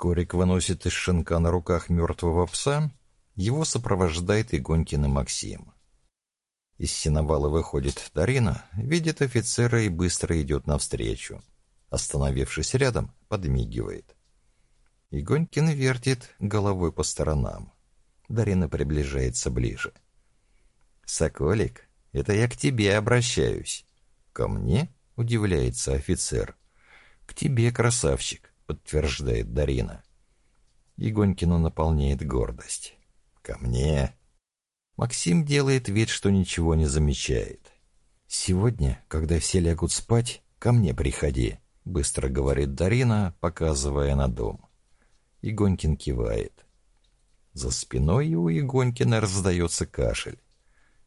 Скорик выносит из шинка на руках мертвого пса, его сопровождает Игонькин и Максим. Из сеновала выходит Дарина, видит офицера и быстро идет навстречу. Остановившись рядом, подмигивает. Игонькин вертит головой по сторонам. Дарина приближается ближе. «Соколик, это я к тебе обращаюсь». «Ко мне?» — удивляется офицер. «К тебе, красавчик», — подтверждает Дарина. Игонькину наполняет гордость. «Ко мне?» Максим делает вид, что ничего не замечает. «Сегодня, когда все лягут спать, ко мне приходи», — быстро говорит Дарина, показывая на дом. Игонькин кивает. За спиной у Игонькина раздается кашель.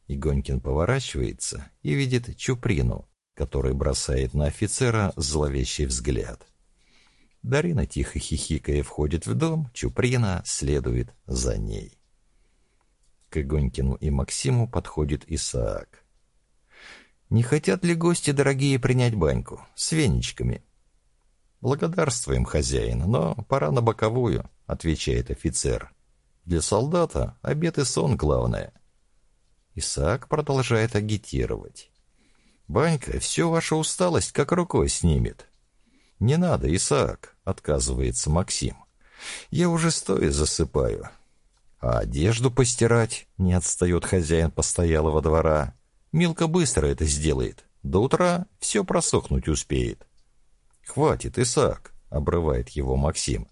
Игонькин поворачивается и видит Чуприну, который бросает на офицера зловещий взгляд. Дарина тихо хихикая входит в дом, Чуприна следует за ней. К Игонькину и Максиму подходит Исаак. «Не хотят ли гости, дорогие, принять баньку? С веничками?» «Благодарствуем, хозяин, но пора на боковую», — отвечает офицер. «Для солдата обед и сон главное». Исаак продолжает агитировать. «Банька всю вашу усталость как рукой снимет». «Не надо, Исаак», — отказывается Максим. «Я уже стоя засыпаю. А одежду постирать не отстает хозяин постоялого двора. Милка быстро это сделает. До утра все просохнуть успеет. «Хватит, Исаак», — обрывает его Максим.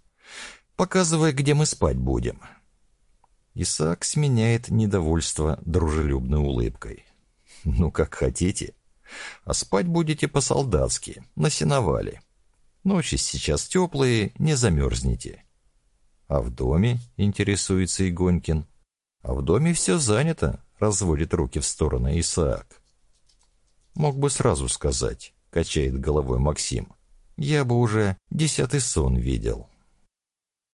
«Показывай, где мы спать будем». Исаак сменяет недовольство дружелюбной улыбкой. «Ну, как хотите. А спать будете по-солдатски, на сеновале. Ночи сейчас теплые, не замерзнете. «А в доме?» — интересуется Игонькин. «А в доме все занято», — разводит руки в стороны Исаак. «Мог бы сразу сказать», — качает головой Максим. «Я бы уже десятый сон видел».